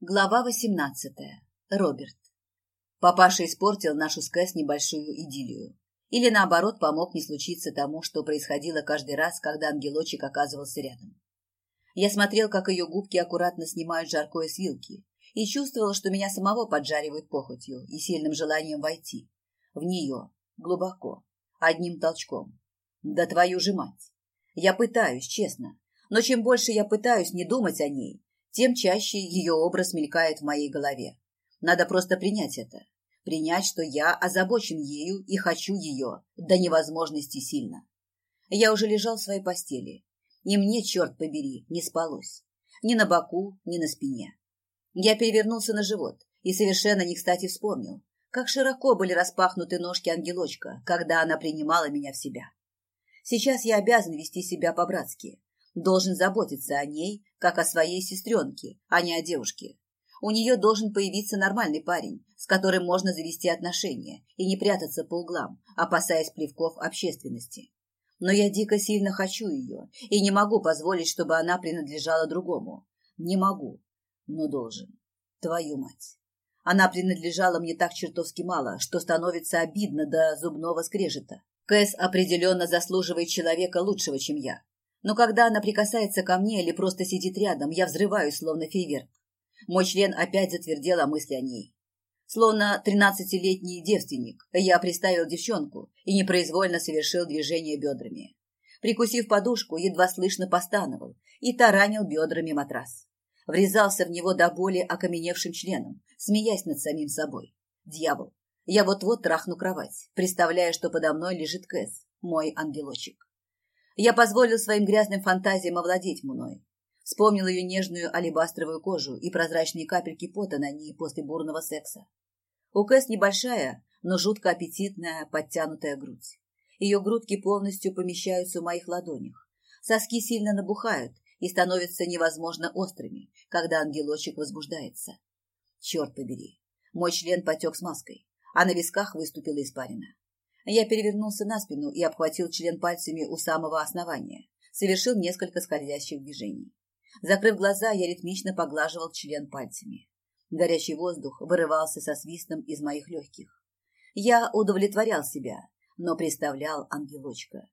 Глава восемнадцатая. Роберт. Папаша испортил нашу с Кэс небольшую идиллию. Или, наоборот, помог не случиться тому, что происходило каждый раз, когда ангелочек оказывался рядом. Я смотрел, как ее губки аккуратно снимают жаркое с вилки, и чувствовал, что меня самого поджаривают похотью и сильным желанием войти. В нее, глубоко, одним толчком. Да твою же мать! Я пытаюсь, честно, но чем больше я пытаюсь не думать о ней, тем чаще ее образ мелькает в моей голове. Надо просто принять это. Принять, что я озабочен ею и хочу ее до невозможности сильно. Я уже лежал в своей постели, и мне, черт побери, не спалось. Ни на боку, ни на спине. Я перевернулся на живот и совершенно не кстати вспомнил, как широко были распахнуты ножки ангелочка, когда она принимала меня в себя. Сейчас я обязан вести себя по-братски, должен заботиться о ней, как о своей сестренке, а не о девушке. У нее должен появиться нормальный парень, с которым можно завести отношения и не прятаться по углам, опасаясь плевков общественности. Но я дико сильно хочу ее и не могу позволить, чтобы она принадлежала другому. Не могу, но должен. Твою мать. Она принадлежала мне так чертовски мало, что становится обидно до зубного скрежета. Кэс определенно заслуживает человека лучшего, чем я. Но когда она прикасается ко мне или просто сидит рядом, я взрываюсь, словно фейверк. Мой член опять затвердел о мысли о ней. Словно тринадцатилетний девственник, я приставил девчонку и непроизвольно совершил движение бедрами. Прикусив подушку, едва слышно постановал и таранил бедрами матрас. Врезался в него до боли окаменевшим членом, смеясь над самим собой. Дьявол, я вот-вот трахну кровать, представляя, что подо мной лежит Кэс, мой ангелочек. Я позволил своим грязным фантазиям овладеть мной. Вспомнил ее нежную алебастровую кожу и прозрачные капельки пота на ней после бурного секса. У Кэс небольшая, но жутко аппетитная, подтянутая грудь. Ее грудки полностью помещаются в моих ладонях. Соски сильно набухают и становятся невозможно острыми, когда ангелочек возбуждается. Черт побери, мой член потек с маской, а на висках выступила испарина. Я перевернулся на спину и обхватил член пальцами у самого основания. Совершил несколько скользящих движений. Закрыв глаза, я ритмично поглаживал член пальцами. Горячий воздух вырывался со свистом из моих легких. Я удовлетворял себя, но представлял ангелочка,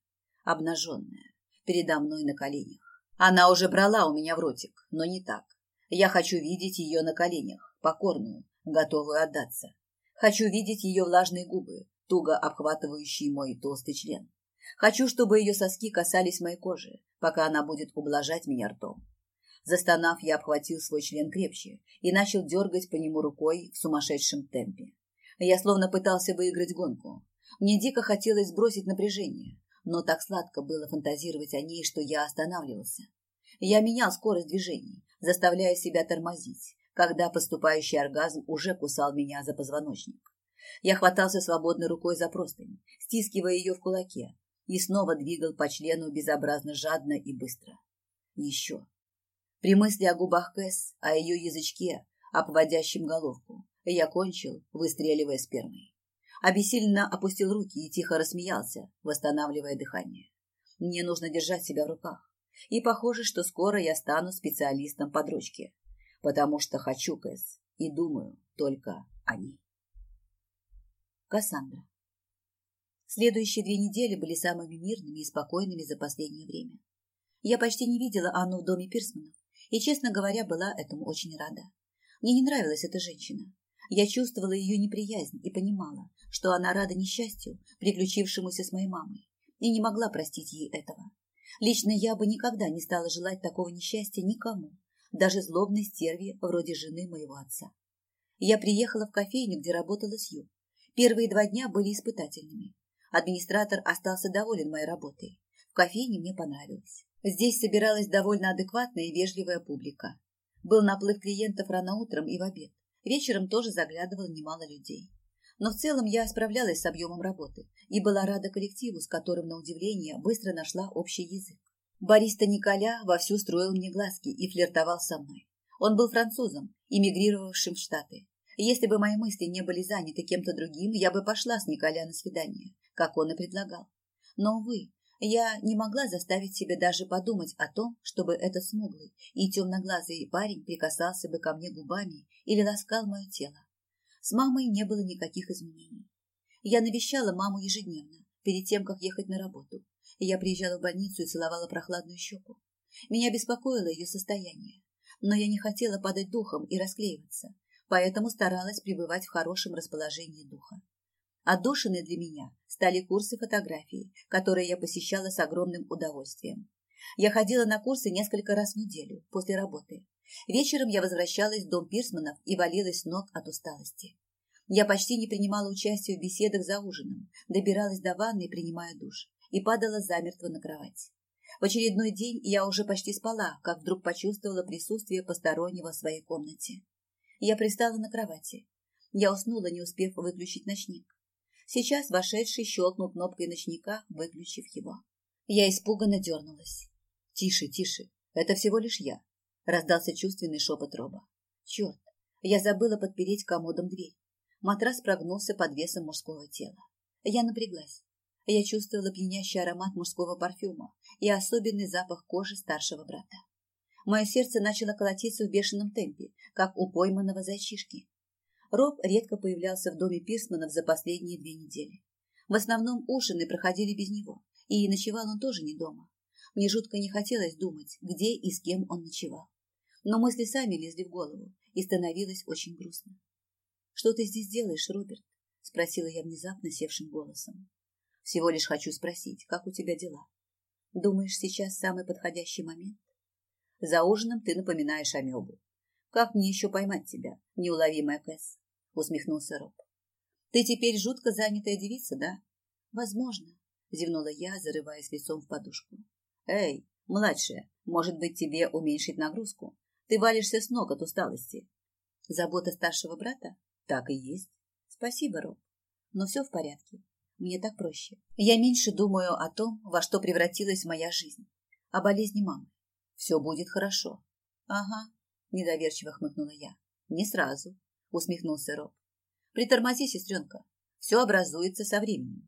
обнаженная, передо мной на коленях. Она уже брала у меня в ротик, но не так. Я хочу видеть ее на коленях, покорную, готовую отдаться. Хочу видеть ее влажные губы, туго обхватывающий мой толстый член. Хочу, чтобы ее соски касались моей кожи, пока она будет ублажать меня ртом. Застонав, я обхватил свой член крепче и начал дергать по нему рукой в сумасшедшем темпе. Я словно пытался выиграть гонку. Мне дико хотелось сбросить напряжение, но так сладко было фантазировать о ней, что я останавливался. Я менял скорость движений, заставляя себя тормозить, когда поступающий оргазм уже кусал меня за позвоночник. Я хватался свободной рукой за простынь, стискивая ее в кулаке, и снова двигал по члену безобразно жадно и быстро. Еще. При мысли о губах Кэс, о ее язычке, обводящем головку, я кончил, выстреливая спермой. Обессиленно опустил руки и тихо рассмеялся, восстанавливая дыхание. Мне нужно держать себя в руках. И похоже, что скоро я стану специалистом по дрочке, потому что хочу Кэс и думаю только о ней. Кассандра. Следующие две недели были самыми мирными и спокойными за последнее время. Я почти не видела Анну в доме Пирсманов, и, честно говоря, была этому очень рада. Мне не нравилась эта женщина. Я чувствовала ее неприязнь и понимала, что она рада несчастью, приключившемуся с моей мамой, и не могла простить ей этого. Лично я бы никогда не стала желать такого несчастья никому, даже злобной стерве вроде жены моего отца. Я приехала в кофейню, где работала Сью, Первые два дня были испытательными. Администратор остался доволен моей работой. В кофейне мне понравилось. Здесь собиралась довольно адекватная и вежливая публика. Был наплыв клиентов рано утром и в обед. Вечером тоже заглядывало немало людей. Но в целом я справлялась с объемом работы и была рада коллективу, с которым, на удивление, быстро нашла общий язык. Бариста Николя вовсю строил мне глазки и флиртовал со мной. Он был французом, эмигрировавшим в Штаты. Если бы мои мысли не были заняты кем-то другим, я бы пошла с Николя на свидание, как он и предлагал. Но, увы, Я не могла заставить себя даже подумать о том, чтобы этот смуглый и темноглазый парень прикасался бы ко мне губами или ласкал мое тело. С мамой не было никаких изменений. Я навещала маму ежедневно, перед тем, как ехать на работу. Я приезжала в больницу и целовала прохладную щеку. Меня беспокоило ее состояние, но я не хотела падать духом и расклеиваться, поэтому старалась пребывать в хорошем расположении духа. Отдушины для меня стали курсы фотографии, которые я посещала с огромным удовольствием. Я ходила на курсы несколько раз в неделю после работы. Вечером я возвращалась в дом Пирсманов и валилась ног от усталости. Я почти не принимала участия в беседах за ужином, добиралась до ванны, принимая душ, и падала замертво на кровать. В очередной день я уже почти спала, как вдруг почувствовала присутствие постороннего в своей комнате. Я пристала на кровати. Я уснула, не успев выключить ночник. Сейчас вошедший щелкнул кнопкой ночника, выключив его. Я испуганно дернулась. «Тише, тише, это всего лишь я», — раздался чувственный шепот Роба. «Черт, я забыла подпереть комодом дверь. Матрас прогнулся под весом мужского тела. Я напряглась. Я чувствовала пьянящий аромат мужского парфюма и особенный запах кожи старшего брата. Мое сердце начало колотиться в бешеном темпе, как у пойманного зайчишки. Роб редко появлялся в доме Пирсманов за последние две недели. В основном ужины проходили без него, и ночевал он тоже не дома. Мне жутко не хотелось думать, где и с кем он ночевал. Но мысли сами лезли в голову, и становилось очень грустно. «Что ты здесь делаешь, Роберт?» – спросила я внезапно севшим голосом. «Всего лишь хочу спросить, как у тебя дела? Думаешь, сейчас самый подходящий момент?» «За ужином ты напоминаешь амебу. Как мне еще поймать тебя, неуловимая Кэс?» – усмехнулся Роб. «Ты теперь жутко занятая девица, да?» «Возможно», – зевнула я, зарываясь лицом в подушку. «Эй, младшая, может быть, тебе уменьшить нагрузку? Ты валишься с ног от усталости». «Забота старшего брата?» Так и есть. Спасибо, Роб. Но все в порядке. Мне так проще. Я меньше думаю о том, во что превратилась моя жизнь. О болезни мамы. Все будет хорошо. Ага, недоверчиво хмыкнула я. Не сразу, усмехнулся Роб. Притормози, сестренка. Все образуется со временем.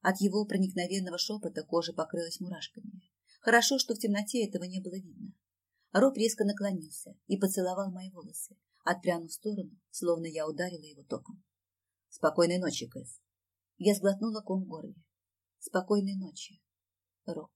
От его проникновенного шепота кожа покрылась мурашками. Хорошо, что в темноте этого не было видно. Роб резко наклонился и поцеловал мои волосы, отпрянув в сторону, словно я ударила его током. «Спокойной ночи, Кэс». Я сглотнула ком в горле. «Спокойной ночи, Роб».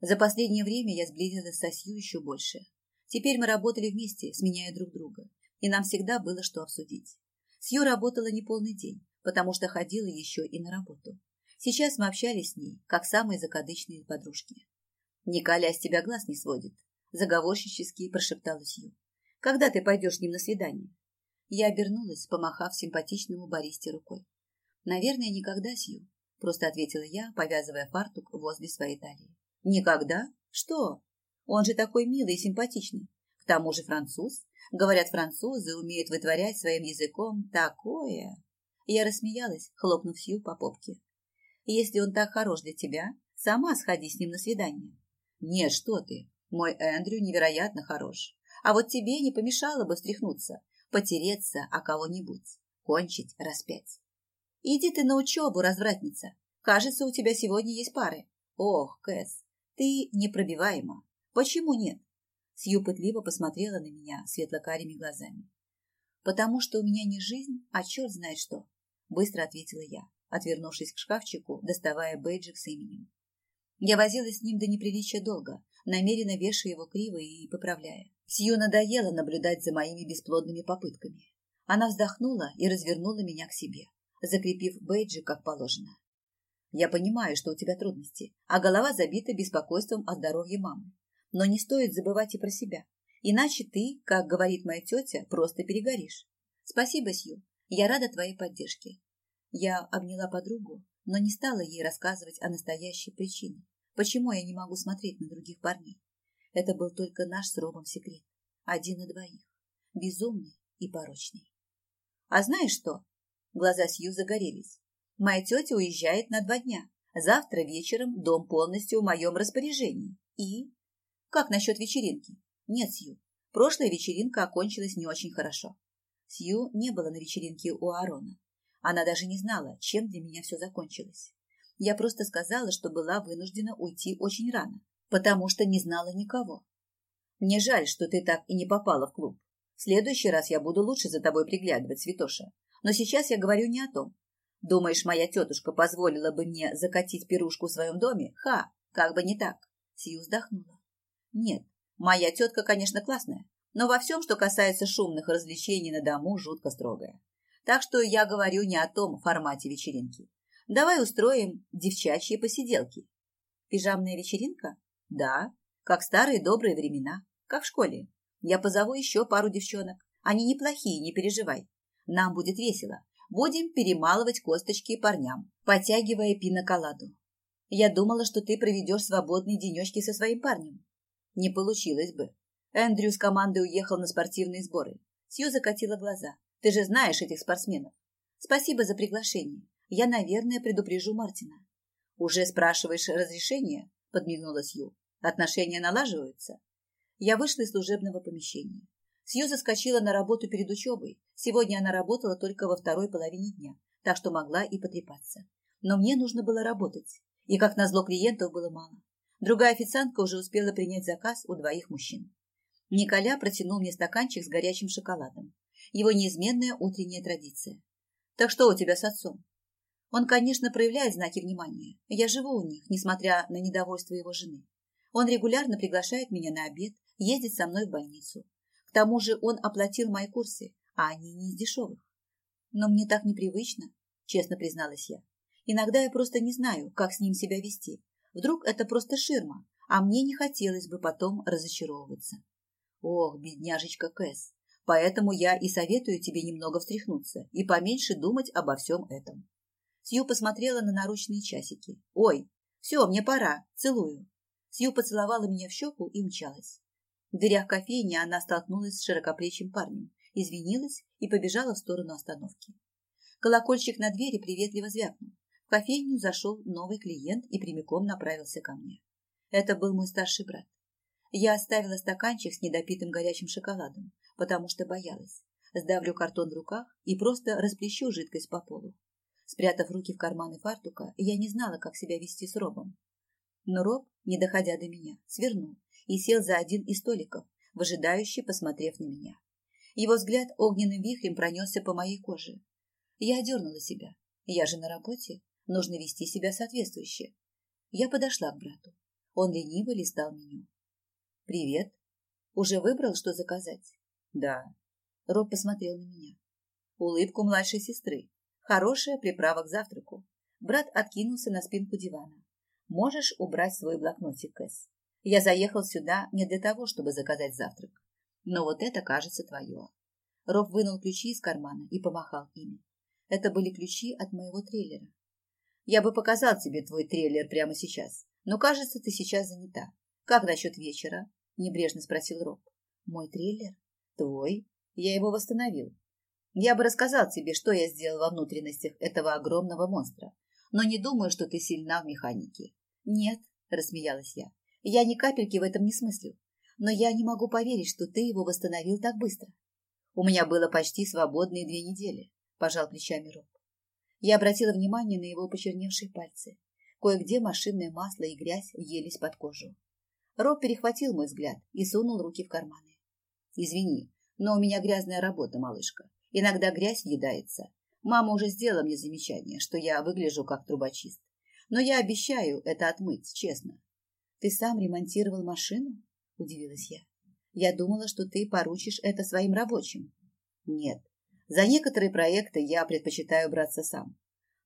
За последнее время я сблизилась со Сью еще больше. Теперь мы работали вместе, сменяя друг друга, и нам всегда было что обсудить. Сью работала не полный день, потому что ходила еще и на работу. Сейчас мы общались с ней, как самые закадычные подружки. «Николя с тебя глаз не сводит», – заговорщически прошептала Сью. Когда ты пойдешь с ним на свидание? Я обернулась, помахав симпатичному баристе рукой. Наверное, никогда, Сью, просто ответила я, повязывая фартук возле своей талии. Никогда? Что? Он же такой милый и симпатичный. К тому же француз. Говорят, французы умеют вытворять своим языком такое. Я рассмеялась, хлопнув Сью по попке. Если он так хорош для тебя, сама сходи с ним на свидание. Нет, что ты. Мой Эндрю невероятно хорош. А вот тебе не помешало бы встряхнуться, потереться о кого-нибудь, кончить распять. Иди ты на учебу, развратница. Кажется, у тебя сегодня есть пары. Ох, Кэс, ты непробиваема. Почему нет? Сью пытливо посмотрела на меня светло-карими глазами. «Потому что у меня не жизнь, а черт знает что», — быстро ответила я, отвернувшись к шкафчику, доставая бейджик с именем. Я возилась с ним до неприличия долго, намеренно вешая его криво и поправляя. Сью надоело наблюдать за моими бесплодными попытками. Она вздохнула и развернула меня к себе, закрепив бейджи как положено. Я понимаю, что у тебя трудности, а голова забита беспокойством о здоровье мамы. Но не стоит забывать и про себя. Иначе ты, как говорит моя тетя, просто перегоришь. Спасибо, Сью. Я рада твоей поддержке. Я обняла подругу, но не стала ей рассказывать о настоящей причине, почему я не могу смотреть на других парней. Это был только наш с Робом секрет. Один на двоих. Безумный и порочный. А знаешь что? Глаза Сью загорелись. Моя тетя уезжает на два дня. Завтра вечером дом полностью в моем распоряжении. И? Как насчет вечеринки? Нет, Сью. Прошлая вечеринка окончилась не очень хорошо. Сью не было на вечеринке у Аарона. Она даже не знала, чем для меня все закончилось. Я просто сказала, что была вынуждена уйти очень рано, потому что не знала никого. Мне жаль, что ты так и не попала в клуб. В следующий раз я буду лучше за тобой приглядывать, Святоша. Но сейчас я говорю не о том. Думаешь, моя тетушка позволила бы мне закатить пирушку в своем доме? Ха, как бы не так. Сью вздохнула. Нет, моя тетка, конечно, классная, но во всем, что касается шумных развлечений на дому, жутко строгая. Так что я говорю не о том формате вечеринки. Давай устроим девчачьи посиделки. Пижамная вечеринка? Да, как старые добрые времена, как в школе. Я позову еще пару девчонок. Они неплохие, не переживай. Нам будет весело. Будем перемалывать косточки парням, потягивая пиноколаду. Я думала, что ты проведешь свободные денечки со своим парнем. Не получилось бы. Эндрю с командой уехал на спортивные сборы. Сью закатила глаза. Ты же знаешь этих спортсменов. Спасибо за приглашение. Я, наверное, предупрежу Мартина. Уже спрашиваешь разрешение? Подмигнула Сью. Отношения налаживаются? Я вышла из служебного помещения. Сью заскочила на работу перед учебой. Сегодня она работала только во второй половине дня, так что могла и потрепаться. Но мне нужно было работать. И, как назло, клиентов было мало. Другая официантка уже успела принять заказ у двоих мужчин. Николя протянул мне стаканчик с горячим шоколадом. Его неизменная утренняя традиция. «Так что у тебя с отцом?» Он, конечно, проявляет знаки внимания. Я живу у них, несмотря на недовольство его жены. Он регулярно приглашает меня на обед, ездит со мной в больницу. К тому же он оплатил мои курсы, а они не из дешевых. Но мне так непривычно, честно призналась я. Иногда я просто не знаю, как с ним себя вести. Вдруг это просто ширма, а мне не хотелось бы потом разочаровываться. Ох, бедняжечка Кэс, поэтому я и советую тебе немного встряхнуться и поменьше думать обо всем этом. Сью посмотрела на наручные часики. Ой, все, мне пора, целую. Сью поцеловала меня в щеку и умчалась. В дверях кофейни она столкнулась с широкоплечим парнем, извинилась и побежала в сторону остановки. Колокольчик на двери приветливо звякнул. В кофейню зашел новый клиент и прямиком направился ко мне. Это был мой старший брат. Я оставила стаканчик с недопитым горячим шоколадом, потому что боялась. Сдавлю картон в руках и просто расплещу жидкость по полу. Спрятав руки в карманы фартука, я не знала, как себя вести с Робом. Но Роб, не доходя до меня, свернул и сел за один из столиков, выжидающе посмотрев на меня. Его взгляд огненным вихрем пронесся по моей коже. Я одернула себя. Я же на работе, нужно вести себя соответствующе. Я подошла к брату. Он лениво листал меню. «Привет. Уже выбрал, что заказать?» «Да». Роб посмотрел на меня. Улыбку младшей сестры. Хорошая приправа к завтраку. Брат откинулся на спинку дивана. Можешь убрать свой блокнотик, Кэс. Я заехал сюда не для того, чтобы заказать завтрак. Но вот это, кажется, твое. Роб вынул ключи из кармана и помахал ими. Это были ключи от моего трейлера. Я бы показал тебе твой трейлер прямо сейчас, но, кажется, ты сейчас занята. Как насчет вечера? Небрежно спросил Роб. Мой трейлер? Твой? Я его восстановил. Я бы рассказал тебе, что я сделал во внутренностях этого огромного монстра, но не думаю, что ты сильна в механике. «Нет», – рассмеялась я, – «я ни капельки в этом не смыслю. Но я не могу поверить, что ты его восстановил так быстро. У меня было почти свободные две недели», – пожал плечами Роб. Я обратила внимание на его почерневшие пальцы. Кое-где машинное масло и грязь въелись под кожу. Роб перехватил мой взгляд и сунул руки в карманы. «Извини, но у меня грязная работа, малышка. Иногда грязь въедается. Мама уже сделала мне замечание, что я выгляжу как трубочист. Но я обещаю это отмыть, честно. Ты сам ремонтировал машину? Удивилась я. Я думала, что ты поручишь это своим рабочим. Нет. За некоторые проекты я предпочитаю браться сам.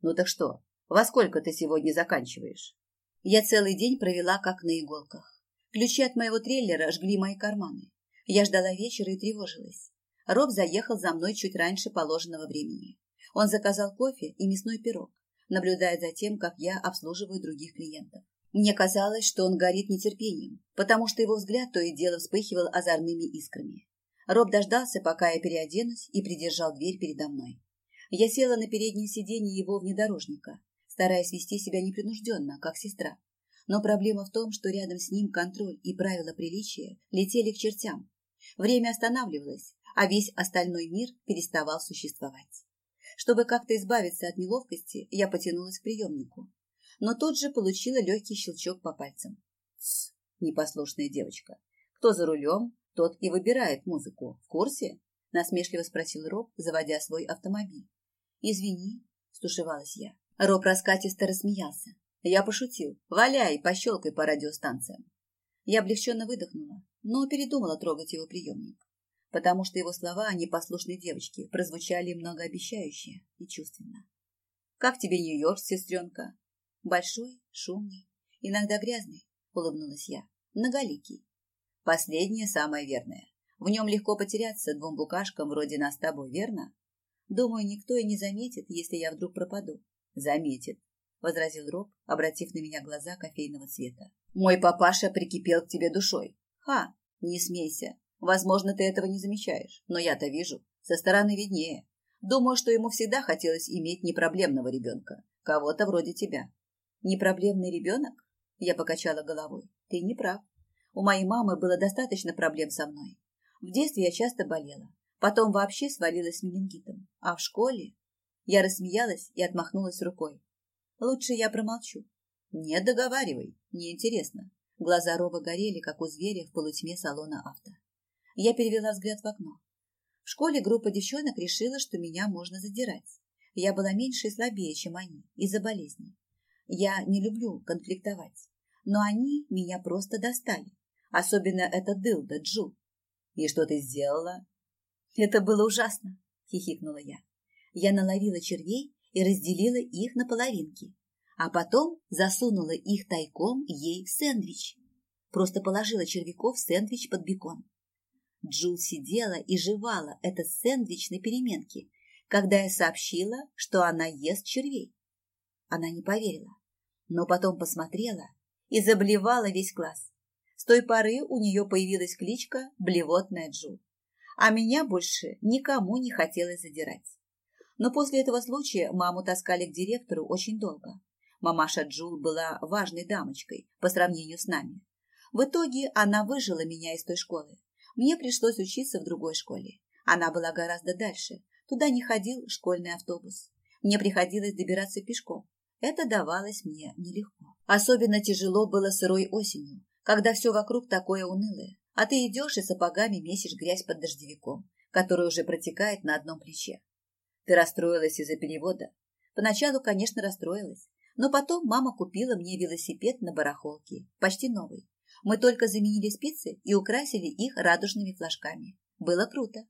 Ну так что, во сколько ты сегодня заканчиваешь? Я целый день провела как на иголках. Ключи от моего трейлера жгли мои карманы. Я ждала вечера и тревожилась. Роб заехал за мной чуть раньше положенного времени. Он заказал кофе и мясной пирог наблюдая за тем, как я обслуживаю других клиентов. Мне казалось, что он горит нетерпением, потому что его взгляд то и дело вспыхивал озорными искрами. Роб дождался, пока я переоденусь, и придержал дверь передо мной. Я села на переднее сиденье его внедорожника, стараясь вести себя непринужденно, как сестра. Но проблема в том, что рядом с ним контроль и правила приличия летели к чертям. Время останавливалось, а весь остальной мир переставал существовать. Чтобы как-то избавиться от неловкости, я потянулась к приемнику. Но тут же получила легкий щелчок по пальцам. Тсс, непослушная девочка. Кто за рулем, тот и выбирает музыку. В курсе? Насмешливо спросил Роб, заводя свой автомобиль. Извини, стушевалась я. Роб раскатисто рассмеялся. Я пошутил. Валяй, пощелкай по радиостанциям. Я облегченно выдохнула, но передумала трогать его приемник, потому что его слова о непослушной девочке прозвучали многообещающе и чувственно. «Как тебе Нью-Йорк, сестренка?» «Большой, шумный, иногда грязный», — улыбнулась я. «Многоликий». «Последнее самое верное. В нем легко потеряться двум букашкам вроде нас с тобой, верно? Думаю, никто и не заметит, если я вдруг пропаду». «Заметит», — возразил Роб, обратив на меня глаза кофейного цвета. Мой папаша прикипел к тебе душой. Ха, не смейся. Возможно, ты этого не замечаешь, но я-то вижу. Со стороны виднее. Думаю, что ему всегда хотелось иметь непроблемного ребенка. Кого-то вроде тебя. Непроблемный ребенок? Я покачала головой. Ты не прав. У моей мамы было достаточно проблем со мной. В детстве я часто болела. Потом вообще свалилась с менингитом. А в школе... Я рассмеялась и отмахнулась рукой. Лучше я промолчу. «Нет, договаривай. Мне интересно». Глаза Роба горели, как у зверя в полутьме салона авто. Я перевела взгляд в окно. В школе группа девчонок решила, что меня можно задирать. Я была меньше и слабее, чем они, из-за болезни. Я не люблю конфликтовать, но они меня просто достали. Особенно эта дылда Джу. И что ты сделала? Это было ужасно, хихикнула я. Я наловила червей и разделила их на половинки а потом засунула их тайком ей в сэндвич. Просто положила червяков в сэндвич под бекон. Джул сидела и жевала этот сэндвич на переменке, когда я сообщила, что она ест червей. Она не поверила, но потом посмотрела и заблевала весь класс. С той поры у нее появилась кличка «Блевотная Джул», а меня больше никому не хотелось задирать. Но после этого случая маму таскали к директору очень долго. Мамаша Джул была важной дамочкой по сравнению с нами. В итоге она выжила меня из той школы. Мне пришлось учиться в другой школе. Она была гораздо дальше. Туда не ходил школьный автобус. Мне приходилось добираться пешком. Это давалось мне нелегко. Особенно тяжело было сырой осенью, когда все вокруг такое унылое, а ты идешь и сапогами месишь грязь под дождевиком, который уже протекает на одном плече. Ты расстроилась из-за перевода? Поначалу, конечно, расстроилась, но потом мама купила мне велосипед на барахолке, почти новый. Мы только заменили спицы и украсили их радужными флажками. Было круто.